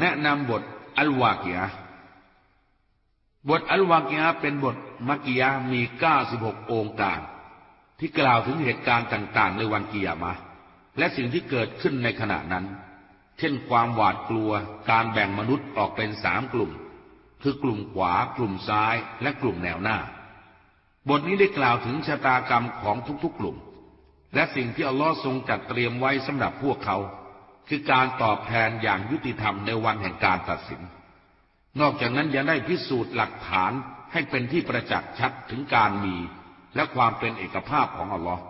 แนะนำบทอัลวากียะบทอัลวากียะเป็นบทมักกิยะมี 96 องค์การ ที่กล่าวถึงเหตุการณ์ต่าง ๆ ในวันกิยามะ และสิ่งที่เกิดขึ้นในขณะนั้น เช่นความหวาดกลัว การแบ่งมนุษย์ออกเป็นสามกลุ่ม คือกลุ่มขวา กลุ่มซ้าย และกลุ่มแนวหน้า บทนี้ได้กล่าวถึงชะตากรรมของทุก ๆ กลุ่ม และสิ่งที่อัลลอฮ์ทรงจัดเตรียมไว้สำหรับพวกเขา คือการตอบแทนอย่างยุติธรรมในวันแห่งการตัดสิน นอกจากนั้นยังได้พิสูจน์หลักฐานให้เป็นที่ประจักษ์ชัดถึงการมีและความเป็นเอกภาพของอัลลอฮ์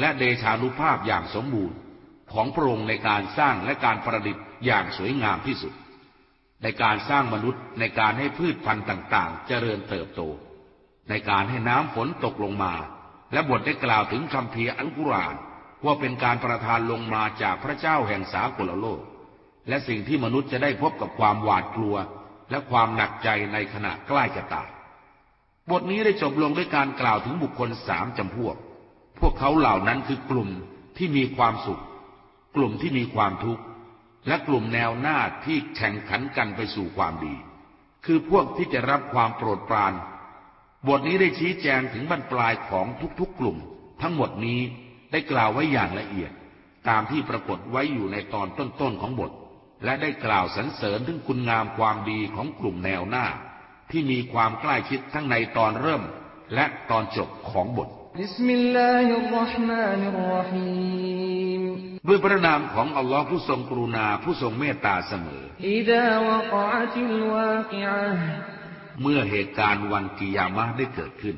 และเดชานุภาพอย่างสมบูรณ์ของพระองค์ในการสร้างและการประดิษฐ์อย่างสวยงามที่สุด ในการสร้างมนุษย์ในการให้พืชพันธุ์ต่าง ๆ เจริญเติบโต ในการให้น้ำฝนตกลงมา และบทได้กล่าวถึงคำเพียอัลกุรอาน ว่าเป็นการประทานลงมาจากพระเจ้าแห่งสากลโลก และสิ่งที่มนุษย์จะได้พบกับความหวาดกลัว และความหนักใจในขณะใกล้จะตาย บทนี้ได้จบลงด้วยการกล่าวถึงบุคคลสามจำพวก พวกเขาเหล่านั้นคือกลุ่มที่มีความสุข กลุ่มที่มีความทุกข์ และกลุ่มแนวหน้าที่แข่งขันกันไปสู่ความดี คือพวกที่จะรับความโปรดปราน บทนี้ได้ชี้แจงถึงบรรปลายของทุกๆกลุ่ม ทั้งหมดนี้ ได้กล่าวไว้อย่างละเอียด ตามที่ปรากฏไว้อยู่ในตอนต้นๆของบท และได้กล่าวสรรเสริญถึงคุณงามความดีของกลุ่มแนวหน้า ที่มีความใกล้ชิดทั้งในตอนเริ่ม และตอนจบของบทด้วยพระนามของอัลลอฮ์ผู้ทรงกรุณาผู้ทรงเมตตาเสมอ เมื่อเหตุการณ์วันกิยามะได้เกิดขึ้น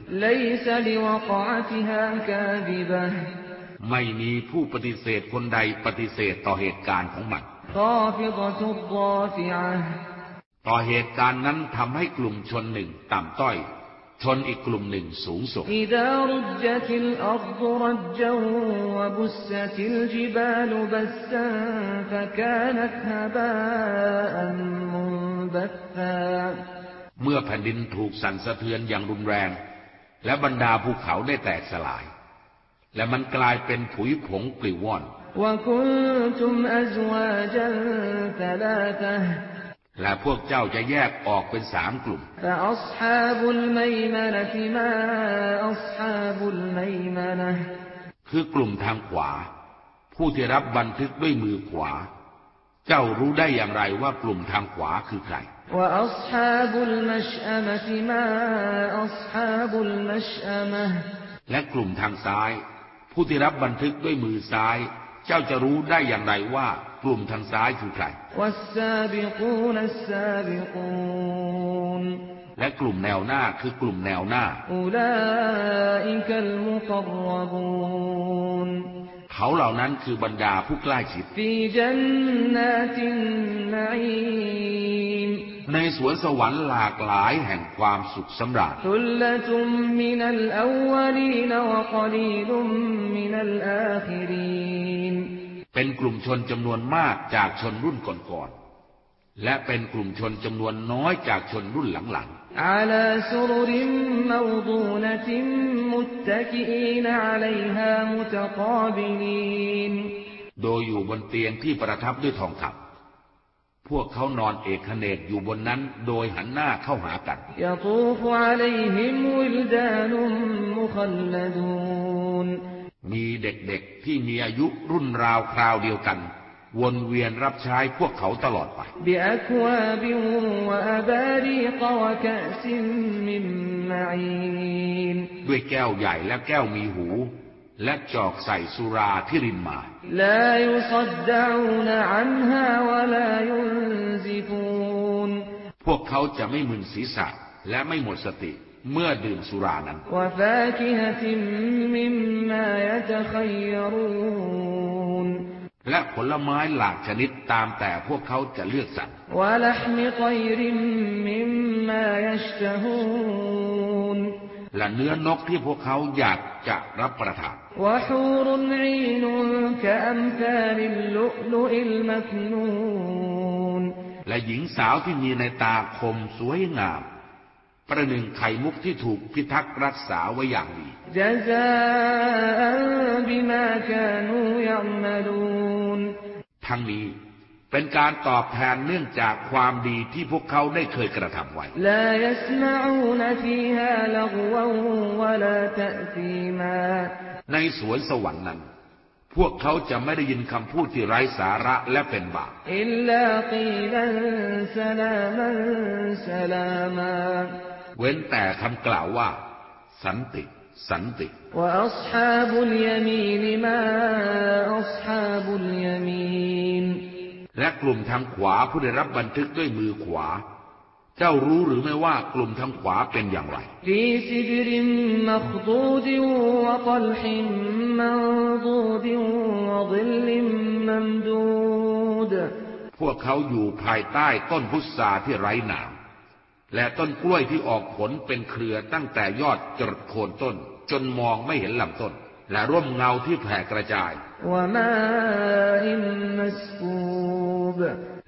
ไม่มีผู้ปฏิเสธคนใดปฏิเสธต่อเหตุการณ์ของมันต่อเหตุการณ์นั้นทำให้กลุ่มชนหนึ่งต่ำต้อย ชนอีกกลุ่มหนึ่งสูงส่งเมื่อแผ่นดินถูกสั่นสะเทือนอย่างรุนแรง และบรรดาภูเขาได้แตกสลาย และมันกลายเป็นผุยผงปลิวว่อน และพวกเจ้าจะแยกออกเป็นสามกลุ่ม คือกลุ่มทางขวา ผู้ที่รับบันทึกด้วยมือขวา เจ้ารู้ได้อย่างไรว่ากลุ่มทางขวาคือใครและกลุ่มทางซ้าย ผู้ที่รับบันทึกด้วยมือซ้าย เจ้าจะรู้ได้อย่างไรว่ากลุ่มทางซ้ายคือใคร และกลุ่มแนวหน้าคือกลุ่มแนวหน้า เขาเหล่านั้นคือบรรดาผู้ใกล้ชิดในสวนสวรรค์หลากหลายแห่งความสุขสำราญเป็นกลุ่มชนจำนวนมากจากชนรุ่นก่อนๆและเป็นกลุ่มชนจำนวนน้อยจากชนรุ่นหลังๆ على سرر موضونة متكئين عليها متقابلين โดยอยู่บนเตียงที่ประทับด้วยทองคำพวกเขานอนเอกเนกอยู่บนนั้นโดยหันหน้าเข้าหากันมีเด็กๆที่มีอายุรุ่นราวคราวเดียวกัน วนเวียนรับใช้พวกเขาตลอดไปด้วยแก้วใหญ่และแก้วมีหู และจอกใส่สุราที่รินมาพวกเขาจะไม่มึนศีรษะและไม่หมดสติเมื่อดื่มสุรานั้น และผลไม้หลากชนิดตามแต่พวกเขาจะเลือกสรรและเนื้อนกที่พวกเขาอยากจะรับประทาน และหญิงสาวที่มีในตาคมสวยงามประหนึ่งไข่มุกที่ถูกพิทักษ์รักษาไว้อย่างดี ทั้งนี้เป็นการตอบแทนเนื่องจากความดีที่พวกเขาได้เคยกระทำไว้ ในสวนสวรรค์นั้น พวกเขาจะไม่ได้ยินคำพูดที่ไร้สาระและเป็นบาปเว้นแต่คำกล่าวว่า สันติ สันติและกลุ่มทางขวาผู้ได้รับบันทึกด้วยมือขวา เจ้ารู้หรือไม่ว่ากลุ่มทางขวาเป็นอย่างไรพวกเขาอยู่ภายใต้ต้นพุทราที่ไร้หนาม และต้นกล้วยที่ออกผลเป็นเครือตั้งแต่ยอดจดโคนต้น จนมองไม่เห็นลำต้น และร่วมเงาที่แผ่กระจาย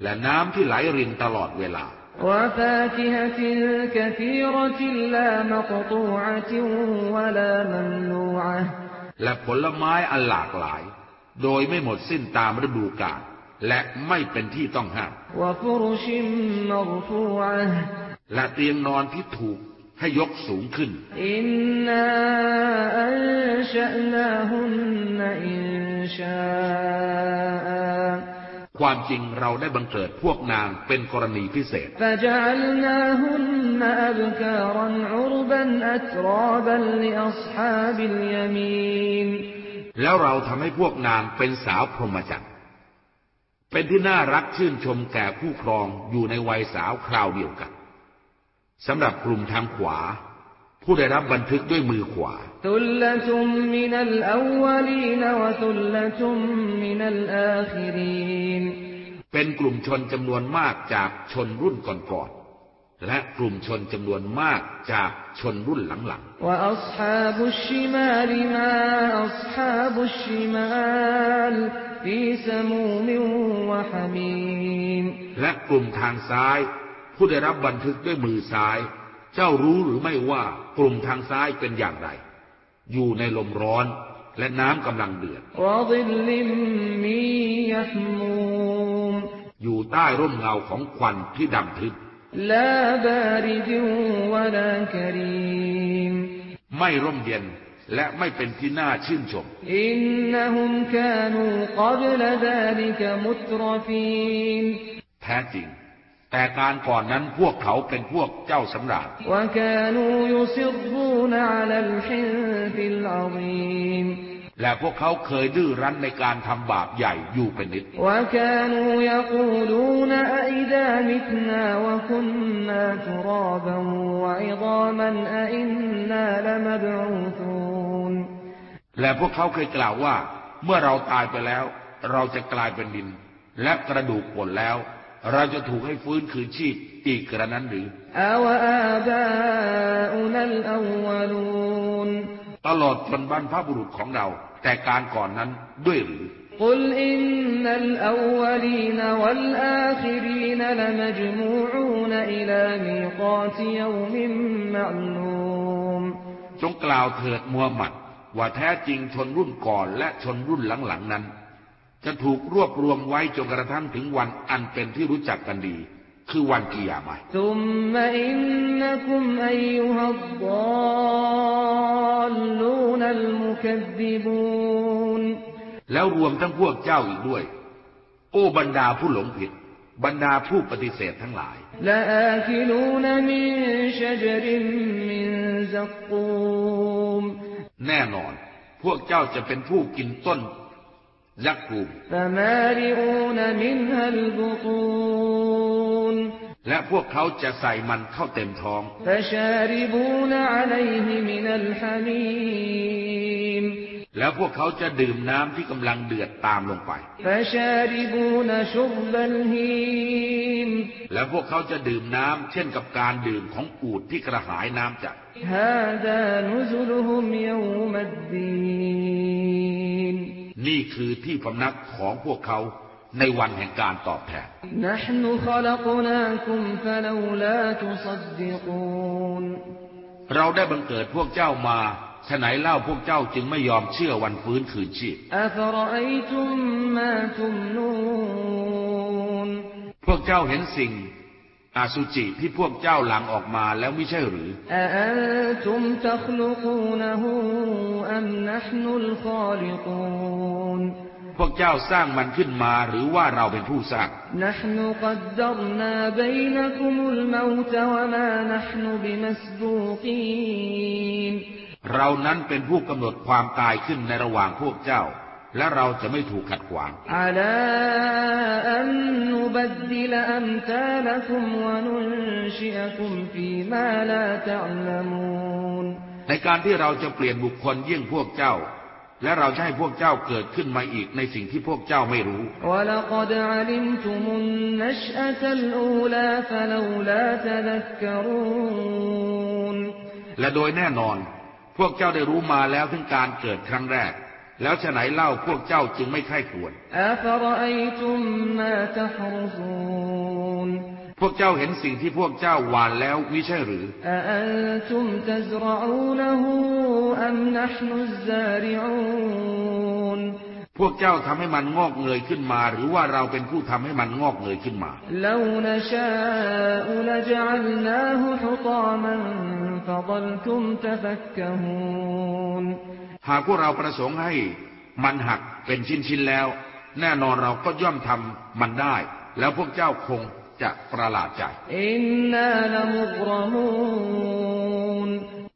และน้ำที่ไหลรินตลอดเวลา และผลไม้อันหลากหลาย โดยไม่หมดสิ้นตามฤดูกาลและไม่เป็นที่ต้องห้าม และเตียงนอนที่ถูกให้ยกสูงขึ้นความจริงเราได้บังเกิดพวกนางเป็นกรณีพิเศษ แล้วเราทำให้พวกนางเป็นสาวพรหมจรรย์ เป็นที่น่ารักชื่นชมแก่ผู้ครองอยู่ในวัยสาวคราวเดียวกัน สำหรับกลุ่มทางขวา ผู้ได้รับบันทึกด้วยมือขวาเป็นกลุ่มชนจำนวนมากจากชนรุ่นก่อนๆและกลุ่มชนจำนวนมากจากชนรุ่นหลังๆและกลุ่มทางซ้าย ผู้ได้รับบันทึกด้วยมือซ้าย เจ้ารู้หรือไม่ว่ากลุ่มทางซ้ายเป็นอย่างไร อยู่ในลมร้อนและน้ำกำลังเดือด อยู่ใต้ร่มเงาของควันที่ดำทึบไม่ร่มเย็นและไม่เป็นที่น่าชื่นชมแท้จริง แต่การก่อนนั้นพวกเขาเป็นพวกเจ้าสำราญและพวกเขาเคยดื้อรั้นในการทำบาปใหญ่อยู่เป็นนิดและพวกเขาเคยกล่าวว่า เมื่อเราตายไปแล้ว เราจะกลายเป็นดิน และกระดูกผลแล้ว เราจะถูกให้ฟื้นคืนชีพอีกกระนั้นหรือ أوآباؤنا الأولون ตลอดจนบรรพบุรุษของเรา แต่การก่อนนั้นด้วยหรือ قل إن الأولين والآخرين لمجموعون إلى ميقات يوم معلوم จงกล่าวเถิดมูฮัมหมัด ว่าแท้จริงชนรุ่นก่อนและชนรุ่นหลังๆนั้น จะถูกรวบรวมไว้จนกระทั่งถึงวันอันเป็นที่รู้จักกันดี คือวันกิยามะแล้วรวมทั้งพวกเจ้าอีกด้วย โอ้บรรดาผู้หลงผิด บรรดาผู้ปฏิเสธทั้งหลายแน่นอน พวกเจ้าจะเป็นผู้กินต้น ยักษ์ภูมิและพวกเขาจะใส่มันเข้าเต็มท้อง แล้วพวกเขาจะดื่มน้ำที่กำลังเดือดตามลงไป และพวกเขาจะดื่มน้ำเช่นกับการดื่มของอูดที่กระหายน้ำจัดฮาดานุซุลฮุมยามัดดีน นี่คือที่พำนักของพวกเขาในวันแห่งการตอบแทน เราได้บังเกิดพวกเจ้ามาฉะไหนเล่าพวกเจ้าจึงไม่ยอมเชื่อวันฟื้นคืนชีพ พวกเจ้าเห็นสิ่ง อาสุจิที่พวกเจ้าหลังออกมาแล้วไม่ใช่หรือพวกเจ้าสร้างมันขึ้นมาหรือว่าเราเป็นผู้สร้างเรานั้นเป็นผู้กำหนดความตายขึ้นในระหว่างพวกเจ้า และเราจะไม่ถูกขัดขวางในการที่เราจะเปลี่ยนบุคคลเยี่ยงพวกเจ้า และเราจะให้พวกเจ้าเกิดขึ้นมาอีกในสิ่งที่พวกเจ้าไม่รู้ และโดยแน่นอน พวกเจ้าได้รู้มาแล้วถึงการเกิดครั้งแรก แล้วฉะไหนเล่าพวกเจ้าจึงไม่ใคร่ควรพวกเจ้าเห็นสิ่งที่พวกเจ้าหวานแล้วมิใช่หรือ พวกเจ้าทำให้มันงอกเงยขึ้นมา หรือว่าเราเป็นผู้ทำให้มันงอกเงยขึ้นมาถ้ หากพวกเราประสงค์ให้มันหักเป็นชิ้นๆแล้ว แน่นอนเราก็ย่อมทำมันได้ แล้วพวกเจ้าคงจะประหลาดใจ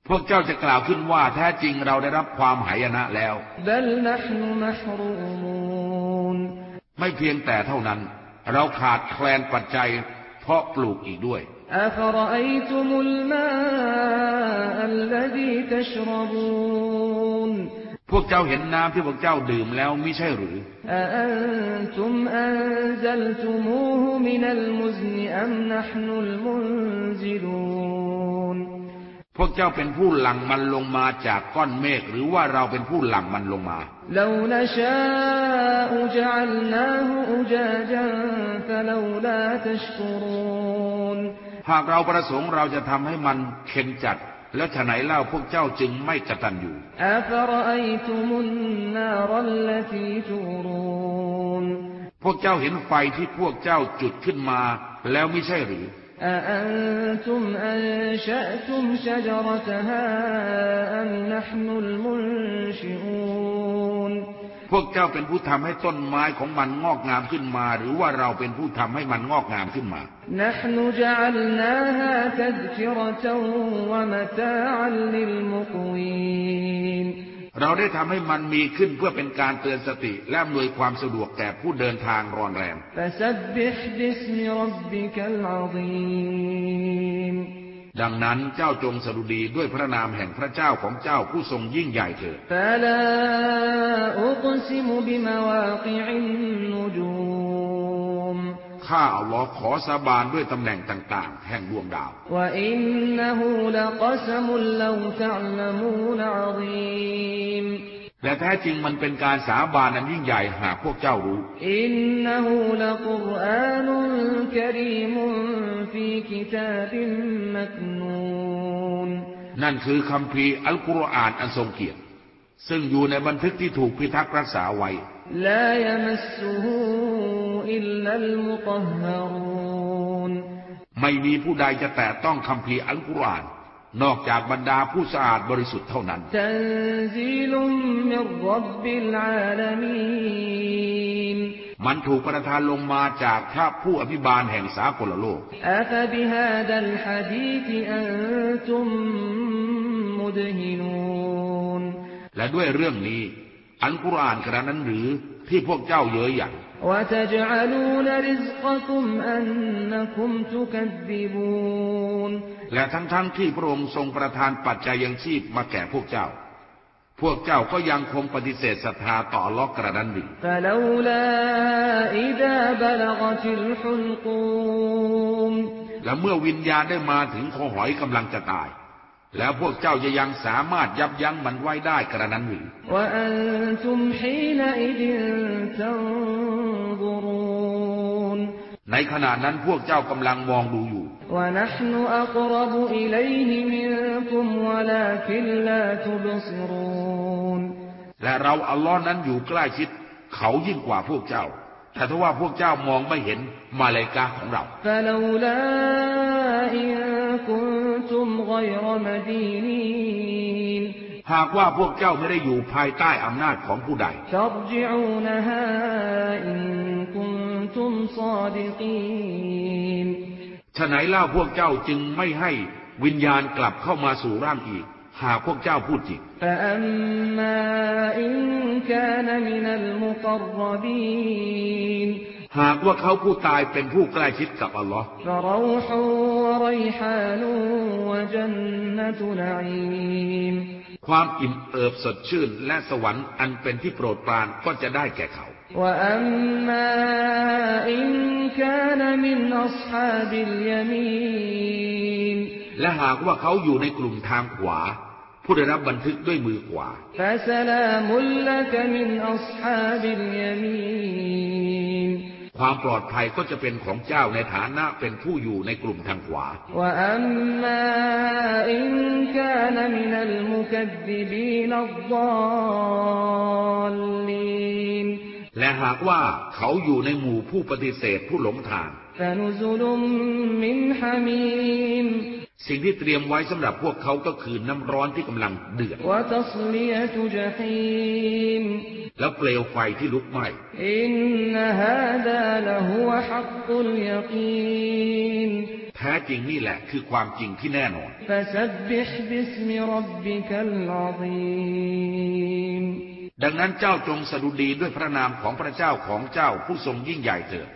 พวกเจ้าจะกล่าวขึ้นว่าแท้จริงเราได้รับความหายนะแล้วไม่เพียงแต่เท่านั้น เราขาดแคลนปัจจัย เพราะปลูกอีกด้วยอรอุมลมาัลลีตชรบู พวกเจ้าเห็นน้ำที่พวกเจ้าดื่มแล้วไม่ใช่หรือพวกเจ้าเป็นผู้หลั่งมันลงมาจากก้อนเมฆหรือว่าเราเป็นผู้หลั่งมันลงมาหากเราประสงค์เราจะทำให้มันเข็มจัด แล้วฉะไหนเล่าพวกเจ้าจึงไม่กตัญญู أفرأيتم النار التي تورون พวกเจ้าเห็นไฟที่พวกเจ้าจุดขึ้นมา แล้วมิใช่หรือ أأنتم أنشأتم شجرتها أم نحن المنشئون พวกเจ้าเป็นผู้ทำให้ต้นไม้ของมันงอกงามขึ้นมา หรือว่าเราเป็นผู้ทำให้มันงอกงามขึ้นมาเราได้ทำให้มันมีขึ้นเพื่อเป็นการเตือนสติ และอำนวยความสะดวกแก่ผู้เดินทางรอนแรม ดังนั้นเจ้าจงสรุดีด้วยพระนามแห่งพระเจ้าของเจ้าผู้ทรงยิ่งใหญ่เถิดข้าอัลลอฮ์ขอสาบานด้วยตำแหน่งต่าง ๆ แห่งดวงดาวและ และแท้จริงมันเป็นการสาบานอันยิ่งใหญ่หากพวกเจ้ารู้ อินนูลกุรอานุกรีมฟีกิตาบิมกนูนนั่นคือคำพีอัลกุรอานอันทรงเกียรติ ซึ่งอยู่ในบันทึกที่ถูกพิทักษ์รักษาไว้ลายมัสูอิลลัลมุตฮารูนไม่มีผู้ใดจะแตะต้องคำพีอัลกุรอาน นอกจากบรรดาผู้สะอาดบริสุทธิ์เท่านั้น มันถูกประทานลงมาจากข้าผู้อภิบาลแห่งสากลโลก และด้วยเรื่องนี้ อันกุรอานขณะนั้นหรือที่พวกเจ้าเยอะอย่างและทั้งๆทที่พระองค์ทรงประทานปัจจัยยังชีพมาแก่พวกเจ้า พวกเจ้าก็ยังคงปฏิเสธศรัทธาต่อลอกกระนั้นหรืและเมื่อวิญญาณได้มาถึงคอหอยกำลังจะตาย แล้วพวกเจ้าจะยังสามารถยับยั้งมันไว้ได้กระนั้นหรือในขณะนั้นพวกเจ้ากำลังมองดูอยู่ และเราอัลลอฮ์นั้นอยู่ใกล้ชิด เขายิ่งกว่าพวกเจ้า แต่ถ้าว่าพวกเจ้ามองไม่เห็นมาเลกาของเรา كنتم غير مدينين หากว่าพวกเจ้าไม่ได้อยู่ภายใต้อำนาจของผู้ใด ترجعونها إن كنتم صادقين ฉะไหนเล่าพวกเจ้าจึงไม่ให้วิญญาณกลับเข้ามาสู่ร่างอีก หากพวกเจ้าพูดจริง فأما إن كان من المقربين หากว่าเขาผู้ตายเป็นผู้ใกล้ชิดกับอัลลอฮ์ความอิ่มเอิบสดชื่นและสวรรค์อันเป็นที่โปรดปรานก็จะได้แก่เขาและหากว่าเขาอยู่ในกลุ่มทางขวา ผู้ได้รับบันทึกด้วยมือขวาความปลอดภัยก็จะเป็นของเจ้าในฐานะเป็นผู้อยู่ในกลุ่มทางขวา และหากว่าเขาอยู่ในหมู่ผู้ปฏิเสธผู้หลงทาง สิ่งที่เตรียมไว้สำหรับพวกเขาก็คือน้ำร้อนที่กำลังเดือด และเปลวไฟที่ลุกไหม้แท้จริงนี่แหละคือความจริงที่แน่นอน ดังนั้นเจ้าจงสดุดีด้วยพระนามของพระเจ้าของเจ้าผู้ทรงยิ่งใหญ่เถิด